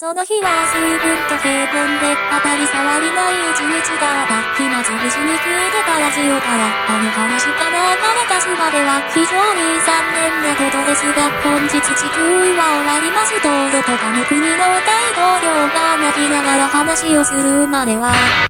その日は随分と平凡で、当たり障りない一日だった。暇つぶしに聞いてたラジオから、あの話から流れたすまでは非常に残念なことですが、本日地球は終わりますどうぞ他の国の大統領が泣きながら話をするまでは。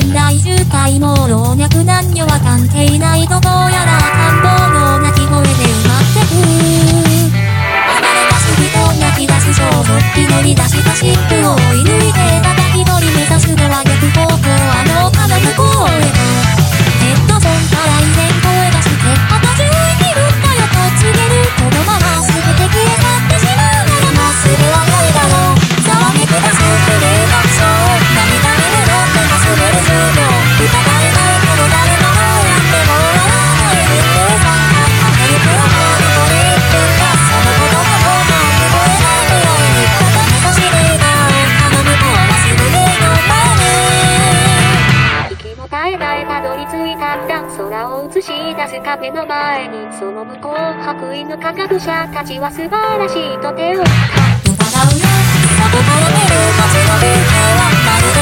仙台渋滞も老若男女は関係ないとどうやら感前がたどり着いたんだ空を映し出す壁の前にその向こう白衣の科学者たちは素晴らしいと手を。疑うよそこから見る街のビー